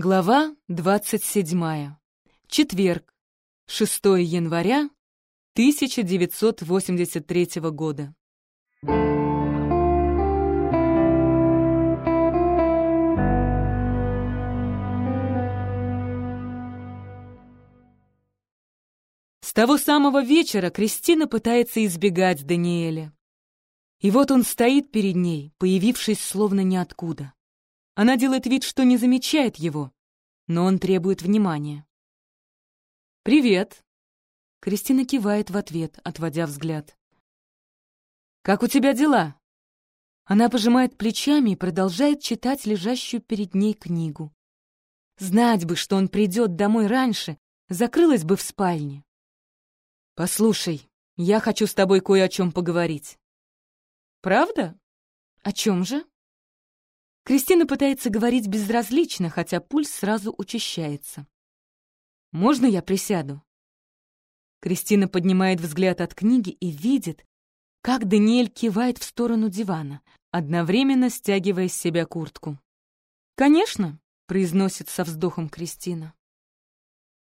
Глава 27. Четверг. 6 января 1983 года. С того самого вечера Кристина пытается избегать Даниэля. И вот он стоит перед ней, появившись словно ниоткуда. Она делает вид, что не замечает его, но он требует внимания. «Привет!» Кристина кивает в ответ, отводя взгляд. «Как у тебя дела?» Она пожимает плечами и продолжает читать лежащую перед ней книгу. Знать бы, что он придет домой раньше, закрылась бы в спальне. «Послушай, я хочу с тобой кое о чем поговорить». «Правда? О чем же?» Кристина пытается говорить безразлично, хотя пульс сразу учащается. «Можно я присяду?» Кристина поднимает взгляд от книги и видит, как Даниэль кивает в сторону дивана, одновременно стягивая с себя куртку. «Конечно», — произносит со вздохом Кристина.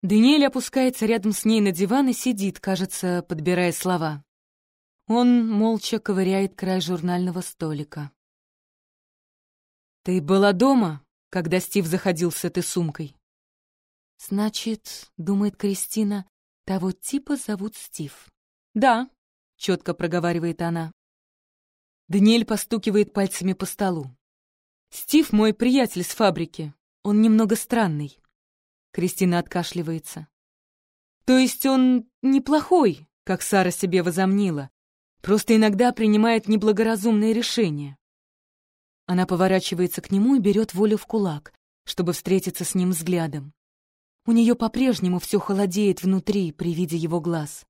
Даниэль опускается рядом с ней на диван и сидит, кажется, подбирая слова. Он молча ковыряет край журнального столика. «Ты была дома, когда Стив заходил с этой сумкой?» «Значит, — думает Кристина, — того типа зовут Стив». «Да», — четко проговаривает она. Даниэль постукивает пальцами по столу. «Стив мой приятель с фабрики. Он немного странный». Кристина откашливается. «То есть он неплохой, как Сара себе возомнила, просто иногда принимает неблагоразумные решения. Она поворачивается к нему и берет волю в кулак, чтобы встретиться с ним взглядом. У нее по-прежнему все холодеет внутри при виде его глаз.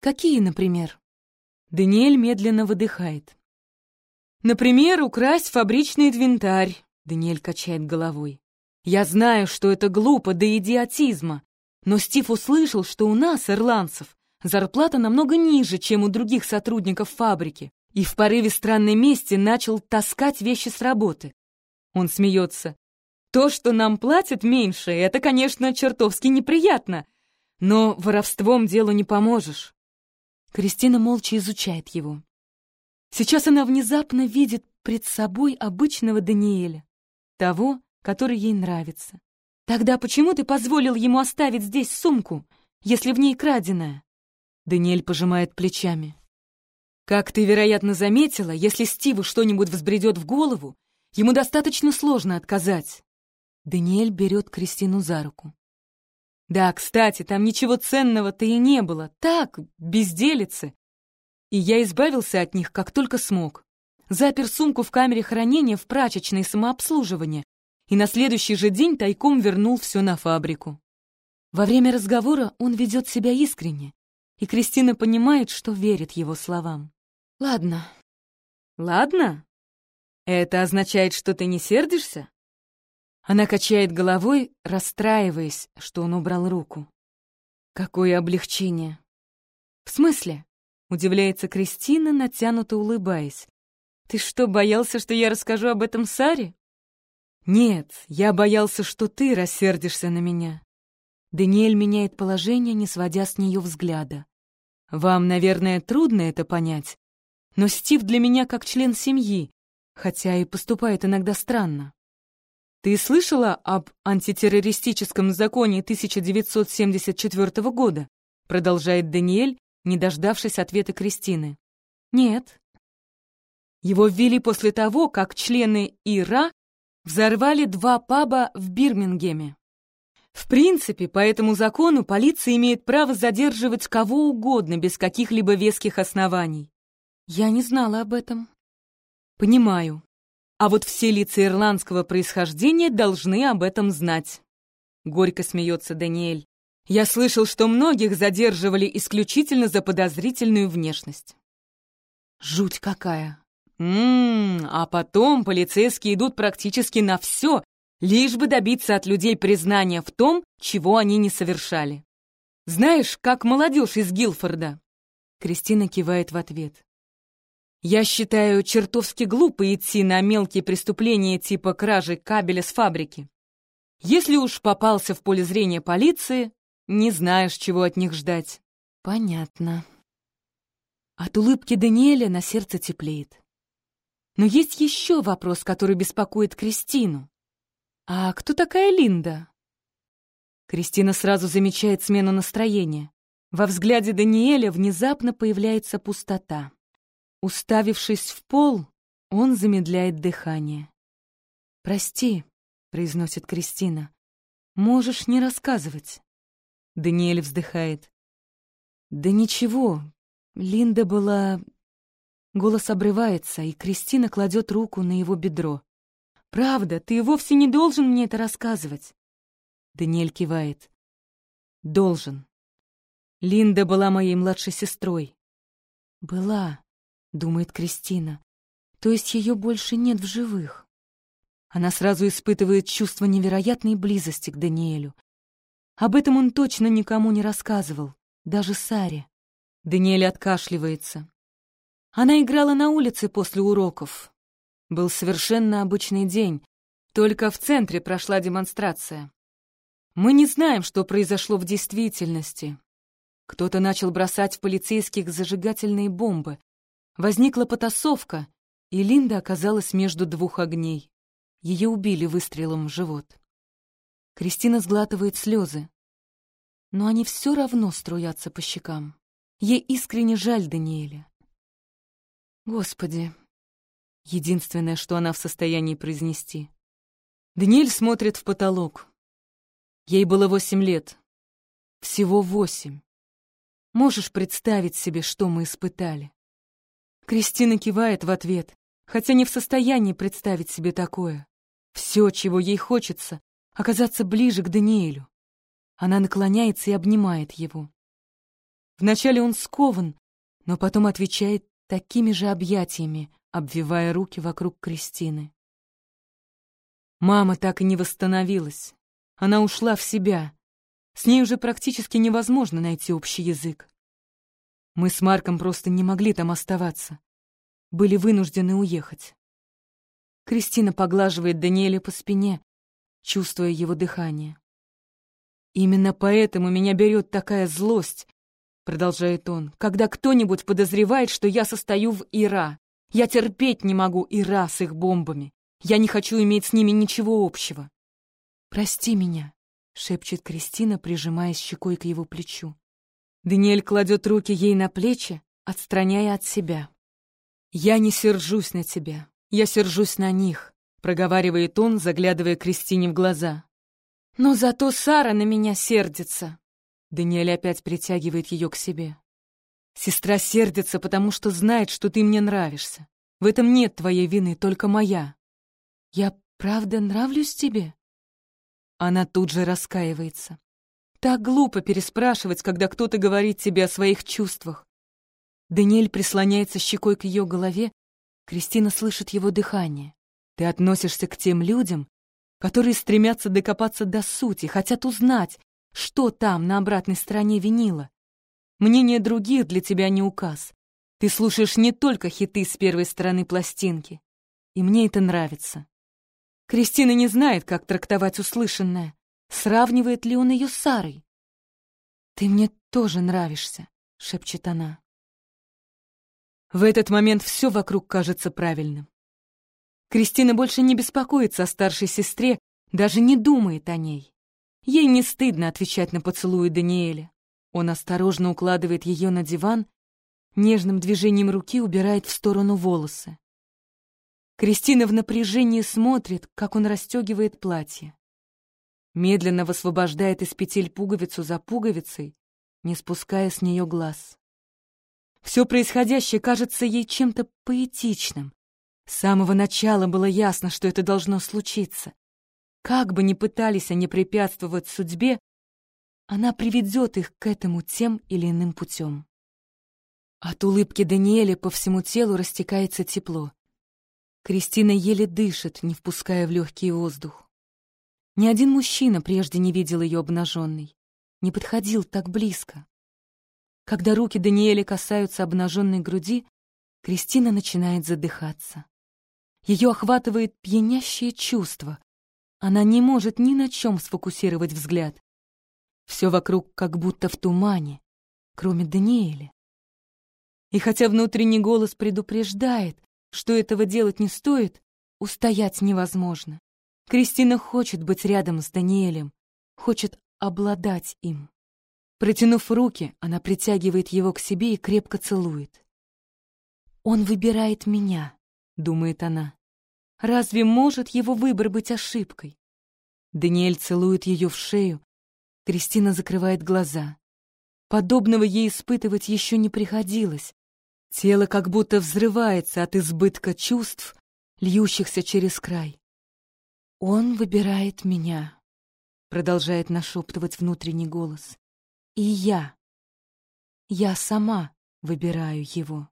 Какие, например? Даниэль медленно выдыхает. «Например, украсть фабричный инвентарь», — Даниэль качает головой. «Я знаю, что это глупо до идиотизма, но Стив услышал, что у нас, ирландцев, зарплата намного ниже, чем у других сотрудников фабрики, и в порыве странной мести начал таскать вещи с работы. Он смеется. То, что нам платят меньше, это, конечно, чертовски неприятно, но воровством делу не поможешь. Кристина молча изучает его. Сейчас она внезапно видит пред собой обычного Даниэля, того, который ей нравится. Тогда почему ты позволил ему оставить здесь сумку, если в ней краденая? Даниэль пожимает плечами. Как ты, вероятно, заметила, если Стиву что-нибудь взбредет в голову, ему достаточно сложно отказать. Даниэль берет Кристину за руку. Да, кстати, там ничего ценного-то и не было. Так, безделицы. И я избавился от них, как только смог. Запер сумку в камере хранения в прачечной самообслуживания и на следующий же день тайком вернул все на фабрику. Во время разговора он ведет себя искренне, и Кристина понимает, что верит его словам. «Ладно». «Ладно? Это означает, что ты не сердишься?» Она качает головой, расстраиваясь, что он убрал руку. «Какое облегчение!» «В смысле?» — удивляется Кристина, натянуто улыбаясь. «Ты что, боялся, что я расскажу об этом Саре?» «Нет, я боялся, что ты рассердишься на меня». Даниэль меняет положение, не сводя с нее взгляда. Вам, наверное, трудно это понять, но Стив для меня как член семьи, хотя и поступает иногда странно. Ты слышала об антитеррористическом законе 1974 года? Продолжает Даниэль, не дождавшись ответа Кристины. Нет. Его ввели после того, как члены ИРА взорвали два паба в Бирмингеме. В принципе, по этому закону полиция имеет право задерживать кого угодно без каких-либо веских оснований. Я не знала об этом. Понимаю. А вот все лица ирландского происхождения должны об этом знать. Горько смеется Даниэль. Я слышал, что многих задерживали исключительно за подозрительную внешность. Жуть какая. Ммм, а потом полицейские идут практически на все, лишь бы добиться от людей признания в том, чего они не совершали. Знаешь, как молодежь из Гилфорда?» Кристина кивает в ответ. «Я считаю чертовски глупо идти на мелкие преступления типа кражи кабеля с фабрики. Если уж попался в поле зрения полиции, не знаешь, чего от них ждать. Понятно. От улыбки Даниэля на сердце теплеет. Но есть еще вопрос, который беспокоит Кристину. А кто такая Линда? Кристина сразу замечает смену настроения. Во взгляде Даниэля внезапно появляется пустота. Уставившись в пол, он замедляет дыхание. «Прости», — произносит Кристина, — «можешь не рассказывать». Даниэль вздыхает. «Да ничего, Линда была...» Голос обрывается, и Кристина кладет руку на его бедро. «Правда, ты вовсе не должен мне это рассказывать». Даниэль кивает. «Должен. Линда была моей младшей сестрой». «Была», — думает Кристина. «То есть ее больше нет в живых». Она сразу испытывает чувство невероятной близости к Даниэлю. Об этом он точно никому не рассказывал, даже Саре. Даниэль откашливается. Она играла на улице после уроков. Был совершенно обычный день, только в центре прошла демонстрация. Мы не знаем, что произошло в действительности. Кто-то начал бросать в полицейских зажигательные бомбы. Возникла потасовка, и Линда оказалась между двух огней. Ее убили выстрелом в живот. Кристина сглатывает слезы. Но они все равно струятся по щекам. Ей искренне жаль Даниэля. Господи. Единственное, что она в состоянии произнести. Даниэль смотрит в потолок. Ей было восемь лет. Всего восемь. Можешь представить себе, что мы испытали? Кристина кивает в ответ, хотя не в состоянии представить себе такое. Все, чего ей хочется, оказаться ближе к Даниэлю. Она наклоняется и обнимает его. Вначале он скован, но потом отвечает такими же объятиями, обвивая руки вокруг Кристины. Мама так и не восстановилась. Она ушла в себя. С ней уже практически невозможно найти общий язык. Мы с Марком просто не могли там оставаться. Были вынуждены уехать. Кристина поглаживает Даниэля по спине, чувствуя его дыхание. «Именно поэтому меня берет такая злость», — продолжает он, «когда кто-нибудь подозревает, что я состою в Ира. Я терпеть не могу Ира с их бомбами. Я не хочу иметь с ними ничего общего. «Прости меня», — шепчет Кристина, прижимаясь щекой к его плечу. Даниэль кладет руки ей на плечи, отстраняя от себя. «Я не сержусь на тебя, я сержусь на них», — проговаривает он, заглядывая Кристине в глаза. «Но зато Сара на меня сердится». Даниэль опять притягивает ее к себе. «Сестра сердится, потому что знает, что ты мне нравишься. В этом нет твоей вины, только моя». «Я правда нравлюсь тебе?» Она тут же раскаивается. Так глупо переспрашивать, когда кто-то говорит тебе о своих чувствах. Даниэль прислоняется щекой к ее голове. Кристина слышит его дыхание. Ты относишься к тем людям, которые стремятся докопаться до сути, хотят узнать, что там на обратной стороне винила. Мнение других для тебя не указ. Ты слушаешь не только хиты с первой стороны пластинки. И мне это нравится. Кристина не знает, как трактовать услышанное. Сравнивает ли он ее с Сарой? «Ты мне тоже нравишься», — шепчет она. В этот момент все вокруг кажется правильным. Кристина больше не беспокоится о старшей сестре, даже не думает о ней. Ей не стыдно отвечать на поцелуи Даниэля. Он осторожно укладывает ее на диван, нежным движением руки убирает в сторону волосы. Кристина в напряжении смотрит, как он расстегивает платье. Медленно высвобождает из петель пуговицу за пуговицей, не спуская с нее глаз. Все происходящее кажется ей чем-то поэтичным. С самого начала было ясно, что это должно случиться. Как бы ни пытались они препятствовать судьбе, она приведет их к этому тем или иным путем. От улыбки Даниэля по всему телу растекается тепло. Кристина еле дышит, не впуская в легкий воздух. Ни один мужчина прежде не видел ее обнаженной, не подходил так близко. Когда руки Даниэля касаются обнаженной груди, Кристина начинает задыхаться. Ее охватывает пьянящее чувство. Она не может ни на чем сфокусировать взгляд. Все вокруг как будто в тумане, кроме Даниэля. И хотя внутренний голос предупреждает, что этого делать не стоит, устоять невозможно. Кристина хочет быть рядом с Даниэлем, хочет обладать им. Протянув руки, она притягивает его к себе и крепко целует. «Он выбирает меня», — думает она. «Разве может его выбор быть ошибкой?» Даниэль целует ее в шею. Кристина закрывает глаза. Подобного ей испытывать еще не приходилось. Тело как будто взрывается от избытка чувств, льющихся через край. «Он выбирает меня», — продолжает нашептывать внутренний голос. «И я. Я сама выбираю его».